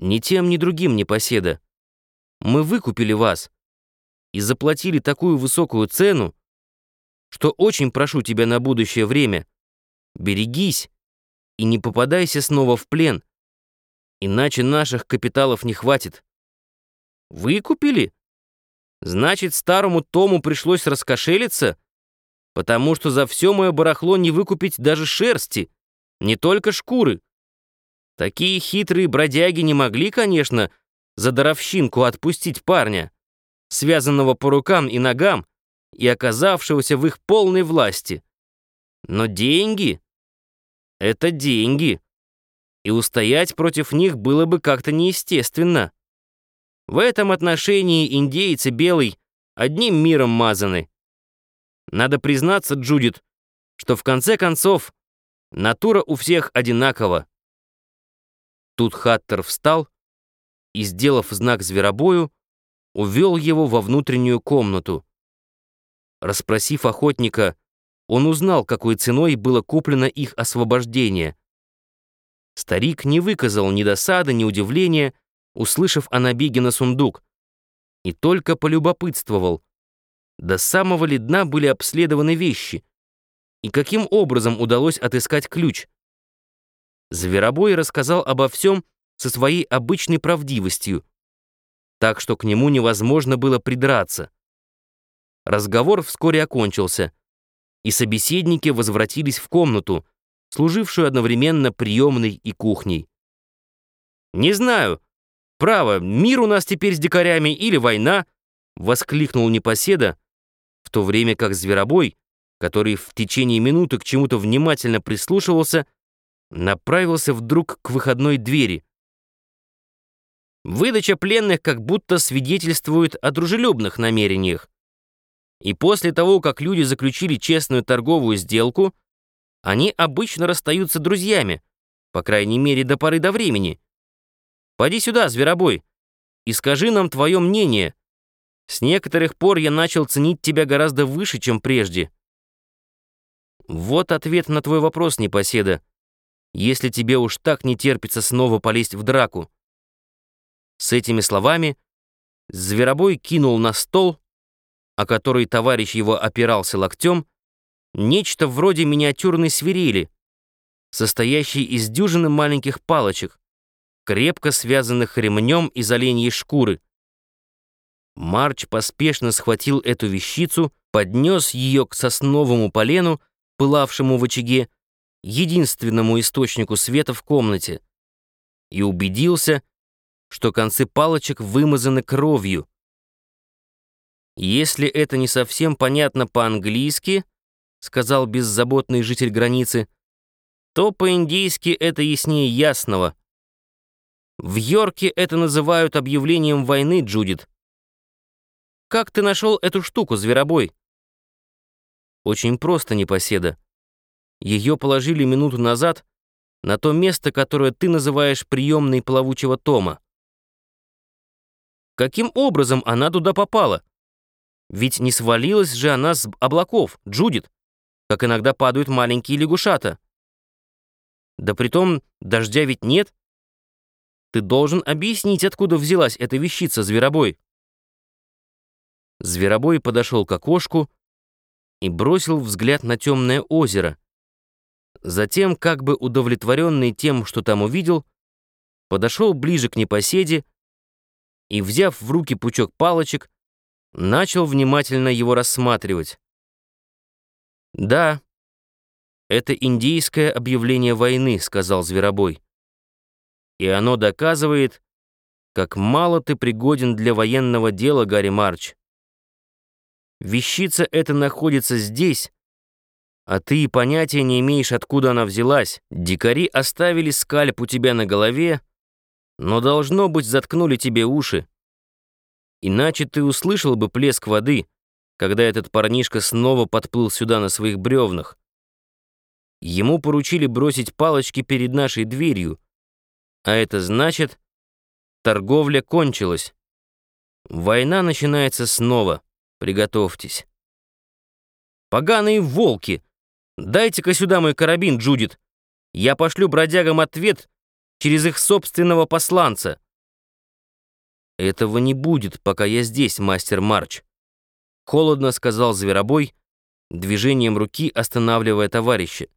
Ни тем, ни другим, непоседа. Мы выкупили вас и заплатили такую высокую цену, что очень прошу тебя на будущее время, берегись и не попадайся снова в плен, иначе наших капиталов не хватит. Выкупили? Значит, старому Тому пришлось раскошелиться, потому что за все мое барахло не выкупить даже шерсти, не только шкуры. Такие хитрые бродяги не могли, конечно, за даровщинку отпустить парня, связанного по рукам и ногам и оказавшегося в их полной власти. Но деньги — это деньги, и устоять против них было бы как-то неестественно. В этом отношении индейцы белый одним миром мазаны. Надо признаться, Джудит, что в конце концов натура у всех одинакова. Тут Хаттер встал и, сделав знак зверобою, увел его во внутреннюю комнату. Распросив охотника, он узнал, какой ценой было куплено их освобождение. Старик не выказал ни досады, ни удивления, услышав о набеге на сундук, и только полюбопытствовал, до самого ли дна были обследованы вещи, и каким образом удалось отыскать ключ — Зверобой рассказал обо всем со своей обычной правдивостью, так что к нему невозможно было придраться. Разговор вскоре окончился, и собеседники возвратились в комнату, служившую одновременно приемной и кухней. «Не знаю, право, мир у нас теперь с дикарями или война?» — воскликнул непоседа, в то время как Зверобой, который в течение минуты к чему-то внимательно прислушивался, — направился вдруг к выходной двери. Выдача пленных как будто свидетельствует о дружелюбных намерениях. И после того, как люди заключили честную торговую сделку, они обычно расстаются друзьями, по крайней мере, до поры до времени. Пойди сюда, зверобой, и скажи нам твое мнение. С некоторых пор я начал ценить тебя гораздо выше, чем прежде. Вот ответ на твой вопрос, непоседа если тебе уж так не терпится снова полезть в драку». С этими словами Зверобой кинул на стол, о который товарищ его опирался локтем, нечто вроде миниатюрной свирели, состоящей из дюжины маленьких палочек, крепко связанных ремнем из оленьей шкуры. Марч поспешно схватил эту вещицу, поднес ее к сосновому полену, пылавшему в очаге, единственному источнику света в комнате, и убедился, что концы палочек вымазаны кровью. «Если это не совсем понятно по-английски», — сказал беззаботный житель границы, то по-индийски это яснее ясного. В Йорке это называют объявлением войны, Джудит. Как ты нашел эту штуку, зверобой? Очень просто, непоседа. Ее положили минуту назад на то место, которое ты называешь приемной плавучего тома. Каким образом она туда попала? Ведь не свалилась же она с облаков, Джудит, как иногда падают маленькие лягушата. Да притом дождя ведь нет. Ты должен объяснить, откуда взялась эта вещица, Зверобой. Зверобой подошел к окошку и бросил взгляд на темное озеро, Затем, как бы удовлетворенный тем, что там увидел, подошел ближе к непоседе и, взяв в руки пучок палочек, начал внимательно его рассматривать. «Да, это индийское объявление войны», — сказал Зверобой. «И оно доказывает, как мало ты пригоден для военного дела, Гарри Марч. Вещица эта находится здесь, а ты понятия не имеешь, откуда она взялась. Дикари оставили скальп у тебя на голове, но, должно быть, заткнули тебе уши. Иначе ты услышал бы плеск воды, когда этот парнишка снова подплыл сюда на своих бревнах. Ему поручили бросить палочки перед нашей дверью, а это значит, торговля кончилась. Война начинается снова. Приготовьтесь. Поганые волки! «Дайте-ка сюда мой карабин, Джудит. Я пошлю бродягам ответ через их собственного посланца». «Этого не будет, пока я здесь, мастер Марч», — холодно сказал Зверобой, движением руки останавливая товарища.